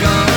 gone.